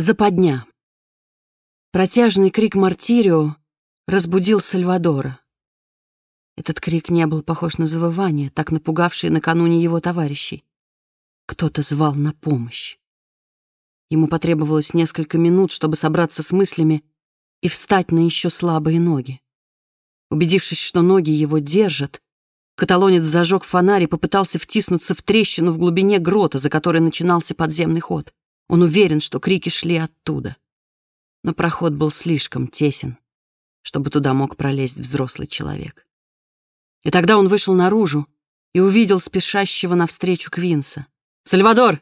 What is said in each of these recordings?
Западня. Протяжный крик Мартирио разбудил Сальвадора. Этот крик не был похож на завывание, так напугавшее накануне его товарищей. Кто-то звал на помощь. Ему потребовалось несколько минут, чтобы собраться с мыслями и встать на еще слабые ноги. Убедившись, что ноги его держат, каталонец зажег фонарь и попытался втиснуться в трещину в глубине грота, за которой начинался подземный ход. Он уверен, что крики шли оттуда. Но проход был слишком тесен, чтобы туда мог пролезть взрослый человек. И тогда он вышел наружу и увидел спешащего навстречу Квинса. «Сальвадор!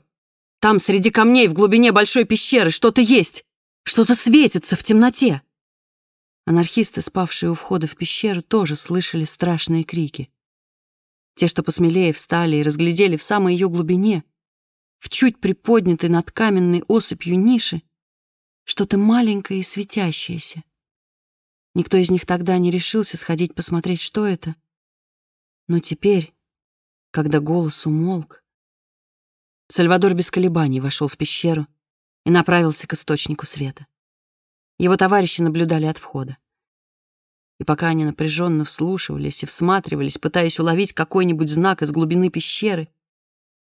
Там, среди камней, в глубине большой пещеры, что-то есть! Что-то светится в темноте!» Анархисты, спавшие у входа в пещеру, тоже слышали страшные крики. Те, что посмелее, встали и разглядели в самой ее глубине в чуть приподнятой над каменной осыпью ниши, что-то маленькое и светящееся. Никто из них тогда не решился сходить посмотреть, что это. Но теперь, когда голос умолк, Сальвадор без колебаний вошел в пещеру и направился к источнику света. Его товарищи наблюдали от входа. И пока они напряженно вслушивались и всматривались, пытаясь уловить какой-нибудь знак из глубины пещеры,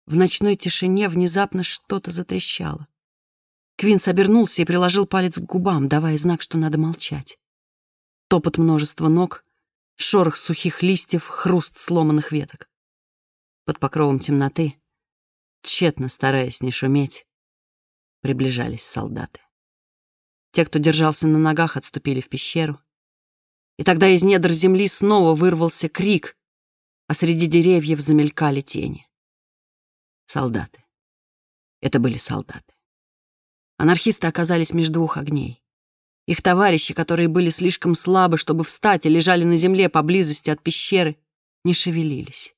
в ночной тишине внезапно что-то затрещало. Квинс обернулся и приложил палец к губам, давая знак, что надо молчать. Топот множества ног, шорох сухих листьев, хруст сломанных веток. Под покровом темноты, тщетно стараясь не шуметь, приближались солдаты. Те, кто держался на ногах, отступили в пещеру. И тогда из недр земли снова вырвался крик, а среди деревьев замелькали тени. Солдаты. Это были солдаты. Анархисты оказались между двух огней. Их товарищи, которые были слишком слабы, чтобы встать, и лежали на земле поблизости от пещеры, не шевелились.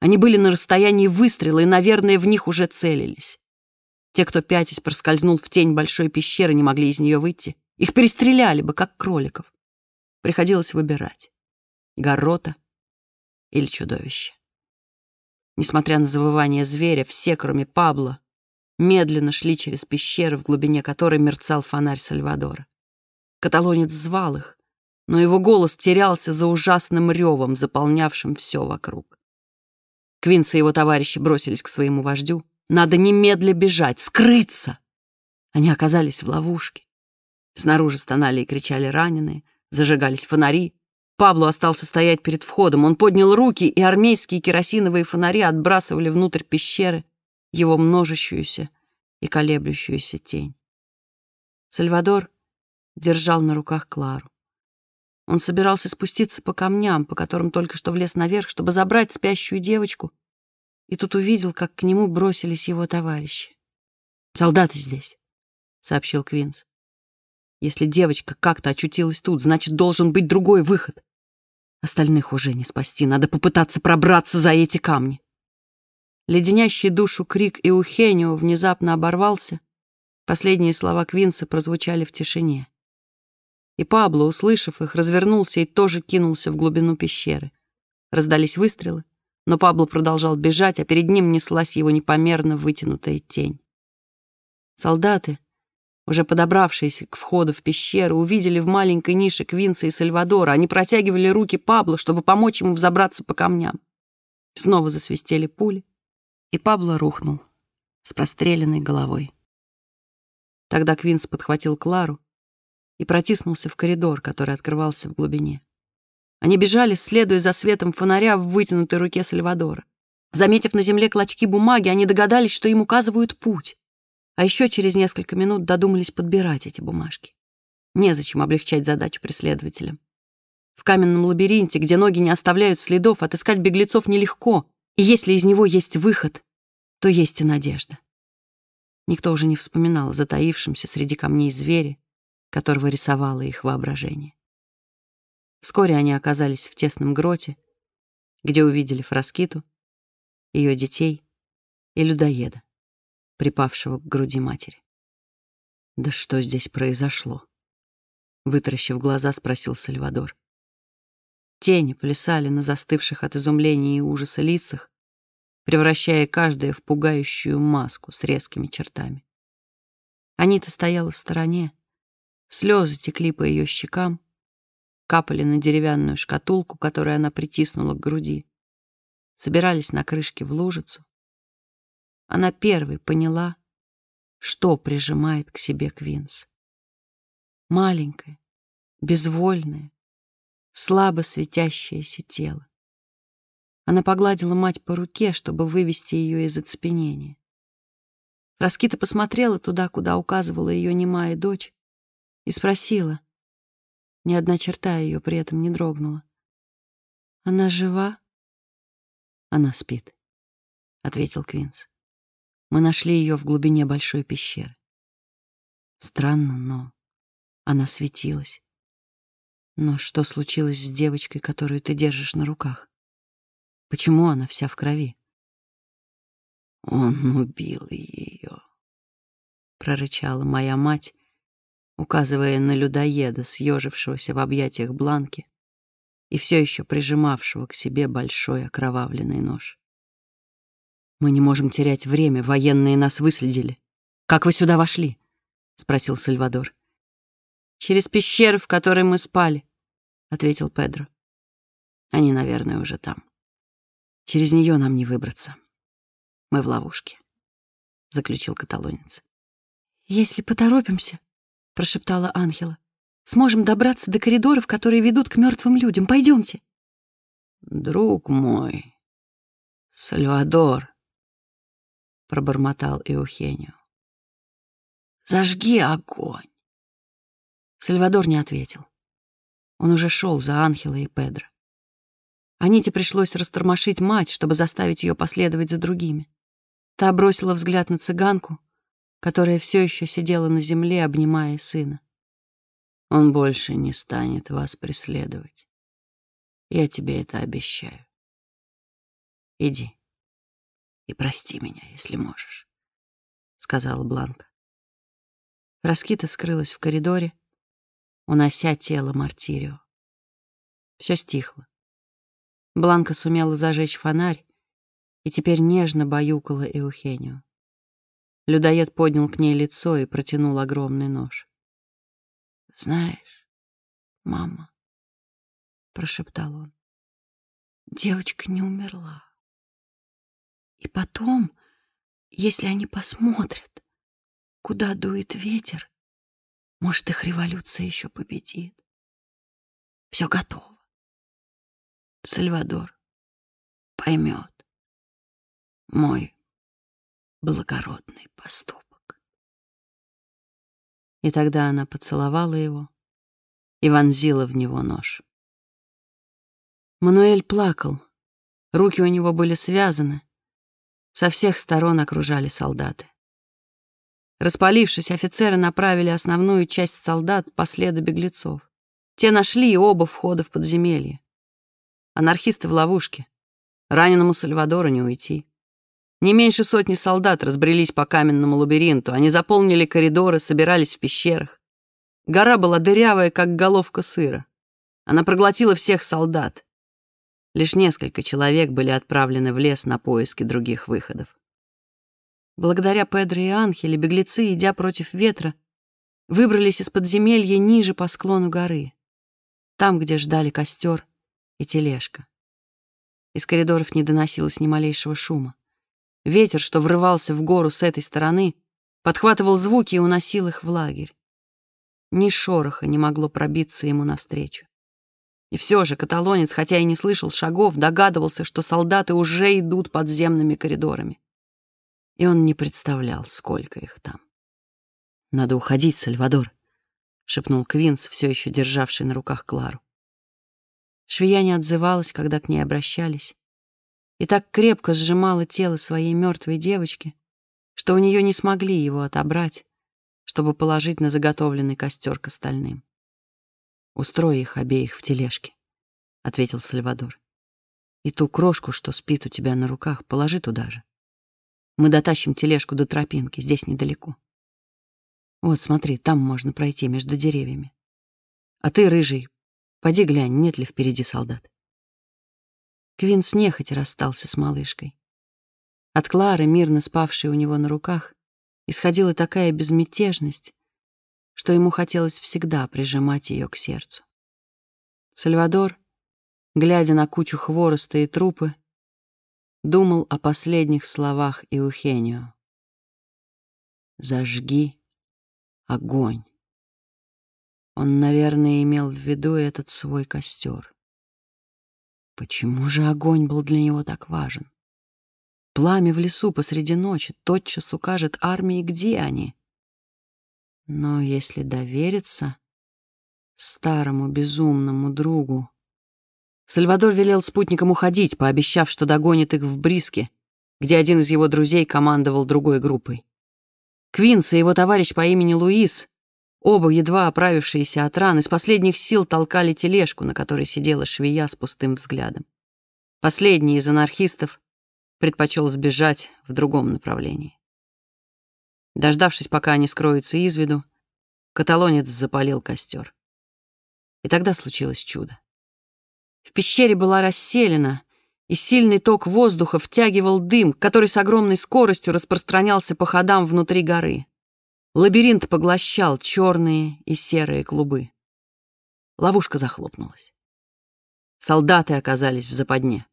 Они были на расстоянии выстрела, и, наверное, в них уже целились. Те, кто пятясь проскользнул в тень большой пещеры, не могли из нее выйти. Их перестреляли бы, как кроликов. Приходилось выбирать. Горота или чудовище. Несмотря на завывание зверя, все, кроме Пабло, медленно шли через пещеры, в глубине которой мерцал фонарь Сальвадора. Каталонец звал их, но его голос терялся за ужасным ревом, заполнявшим все вокруг. Квинс и его товарищи бросились к своему вождю. Надо немедля бежать, скрыться! Они оказались в ловушке. Снаружи стонали и кричали раненые, зажигались фонари, Пабло остался стоять перед входом. Он поднял руки, и армейские керосиновые фонари отбрасывали внутрь пещеры его множащуюся и колеблющуюся тень. Сальвадор держал на руках Клару. Он собирался спуститься по камням, по которым только что влез наверх, чтобы забрать спящую девочку, и тут увидел, как к нему бросились его товарищи. «Солдаты здесь», — сообщил Квинс. «Если девочка как-то очутилась тут, значит, должен быть другой выход. Остальных уже не спасти, надо попытаться пробраться за эти камни. Леденящий душу крик Эухенио внезапно оборвался. Последние слова Квинса прозвучали в тишине. И Пабло, услышав их, развернулся и тоже кинулся в глубину пещеры. Раздались выстрелы, но Пабло продолжал бежать, а перед ним неслась его непомерно вытянутая тень. Солдаты, уже подобравшиеся к входу в пещеру, увидели в маленькой нише Квинса и Сальвадора. Они протягивали руки Пабло, чтобы помочь ему взобраться по камням. Снова засвистели пули, и Пабло рухнул с простреленной головой. Тогда Квинс подхватил Клару и протиснулся в коридор, который открывался в глубине. Они бежали, следуя за светом фонаря в вытянутой руке Сальвадора. Заметив на земле клочки бумаги, они догадались, что им указывают путь. А еще через несколько минут додумались подбирать эти бумажки. Незачем облегчать задачу преследователям. В каменном лабиринте, где ноги не оставляют следов, отыскать беглецов нелегко, и если из него есть выход, то есть и надежда. Никто уже не вспоминал о затаившемся среди камней звере, которого рисовало их воображение. Вскоре они оказались в тесном гроте, где увидели Фраскиту, ее детей и людоеда припавшего к груди матери. «Да что здесь произошло?» Вытаращив глаза, спросил Сальвадор. Тени плясали на застывших от изумления и ужаса лицах, превращая каждое в пугающую маску с резкими чертами. Анита стояла в стороне. Слезы текли по ее щекам, капали на деревянную шкатулку, которую она притиснула к груди. Собирались на крышке в лужицу. Она первой поняла, что прижимает к себе Квинс. Маленькое, безвольное, слабо светящееся тело. Она погладила мать по руке, чтобы вывести ее из оцепенения. Раскита посмотрела туда, куда указывала ее немая дочь, и спросила. Ни одна черта ее при этом не дрогнула. «Она жива?» «Она спит», — ответил Квинс. «Мы нашли ее в глубине большой пещеры. Странно, но она светилась. Но что случилось с девочкой, которую ты держишь на руках? Почему она вся в крови?» «Он убил ее», — прорычала моя мать, указывая на людоеда, съежившегося в объятиях Бланки и все еще прижимавшего к себе большой окровавленный нож. «Мы не можем терять время, военные нас выследили. Как вы сюда вошли?» — спросил Сальвадор. «Через пещеру, в которой мы спали», — ответил Педро. «Они, наверное, уже там. Через нее нам не выбраться». Мы в ловушке, — заключил каталонец. «Если поторопимся», — прошептала Анхела, «сможем добраться до коридоров, которые ведут к мертвым людям. Пойдемте». «Друг мой, Сальвадор», — пробормотал Иухенио. «Зажги огонь!» Сальвадор не ответил. Он уже шел за Анхелой и Педро. Аните пришлось растормошить мать, чтобы заставить ее последовать за другими. Та бросила взгляд на цыганку, которая все еще сидела на земле, обнимая сына. «Он больше не станет вас преследовать. Я тебе это обещаю. Иди и прости меня, если можешь», — сказала Бланка. Раскита скрылась в коридоре, унося тело Мартирио. Все стихло. Бланка сумела зажечь фонарь, и теперь нежно баюкала Эухению. Людоед поднял к ней лицо и протянул огромный нож. «Знаешь, мама», — прошептал он, — «девочка не умерла. И потом, если они посмотрят, куда дует ветер, может, их революция еще победит. Все готово. Сальвадор поймет мой благородный поступок. И тогда она поцеловала его и вонзила в него нож. Мануэль плакал. Руки у него были связаны. Со всех сторон окружали солдаты. Распалившись, офицеры направили основную часть солдат по следу беглецов. Те нашли оба входа в подземелье. Анархисты в ловушке. Раненому Сальвадору не уйти. Не меньше сотни солдат разбрелись по каменному лабиринту. Они заполнили коридоры, собирались в пещерах. Гора была дырявая, как головка сыра. Она проглотила всех солдат. Лишь несколько человек были отправлены в лес на поиски других выходов. Благодаря Педро и Анхеле беглецы, идя против ветра, выбрались из подземелья ниже по склону горы, там, где ждали костер и тележка. Из коридоров не доносилось ни малейшего шума. Ветер, что врывался в гору с этой стороны, подхватывал звуки и уносил их в лагерь. Ни шороха не могло пробиться ему навстречу. И все же каталонец, хотя и не слышал шагов, догадывался, что солдаты уже идут подземными коридорами. И он не представлял, сколько их там. «Надо уходить, Сальвадор», — шепнул Квинс, все еще державший на руках Клару. Швея не отзывалась, когда к ней обращались, и так крепко сжимала тело своей мертвой девочки, что у нее не смогли его отобрать, чтобы положить на заготовленный костер к остальным. «Устрой их обеих в тележке», — ответил Сальвадор. «И ту крошку, что спит у тебя на руках, положи туда же. Мы дотащим тележку до тропинки, здесь недалеко. Вот, смотри, там можно пройти между деревьями. А ты, рыжий, поди глянь, нет ли впереди солдат». Квинс нехотя расстался с малышкой. От Клары, мирно спавшей у него на руках, исходила такая безмятежность, что ему хотелось всегда прижимать ее к сердцу. Сальвадор, глядя на кучу хвороста и трупы, думал о последних словах Иухенио. «Зажги огонь». Он, наверное, имел в виду этот свой костер. Почему же огонь был для него так важен? Пламя в лесу посреди ночи тотчас укажет армии, где они. Но если довериться старому безумному другу... Сальвадор велел спутникам уходить, пообещав, что догонит их в Бриске, где один из его друзей командовал другой группой. Квинс и его товарищ по имени Луис, оба едва оправившиеся от ран, из последних сил толкали тележку, на которой сидела швея с пустым взглядом. Последний из анархистов предпочел сбежать в другом направлении. Дождавшись, пока они скроются из виду, каталонец запалил костер. И тогда случилось чудо. В пещере была расселена, и сильный ток воздуха втягивал дым, который с огромной скоростью распространялся по ходам внутри горы. Лабиринт поглощал черные и серые клубы. Ловушка захлопнулась. Солдаты оказались в западне.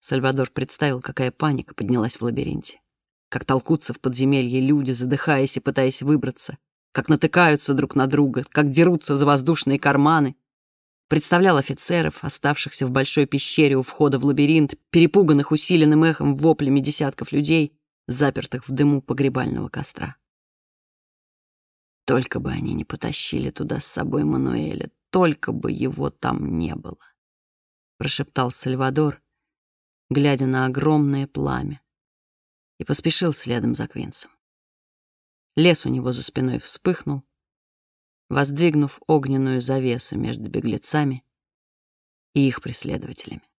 Сальвадор представил, какая паника поднялась в лабиринте. Как толкутся в подземелье люди, задыхаясь и пытаясь выбраться. Как натыкаются друг на друга, как дерутся за воздушные карманы. Представлял офицеров, оставшихся в большой пещере у входа в лабиринт, перепуганных усиленным эхом воплями десятков людей, запертых в дыму погребального костра. Только бы они не потащили туда с собой Мануэля, только бы его там не было, прошептал Сальвадор, глядя на огромное пламя, и поспешил следом за Квинсом. Лес у него за спиной вспыхнул, воздвигнув огненную завесу между беглецами и их преследователями.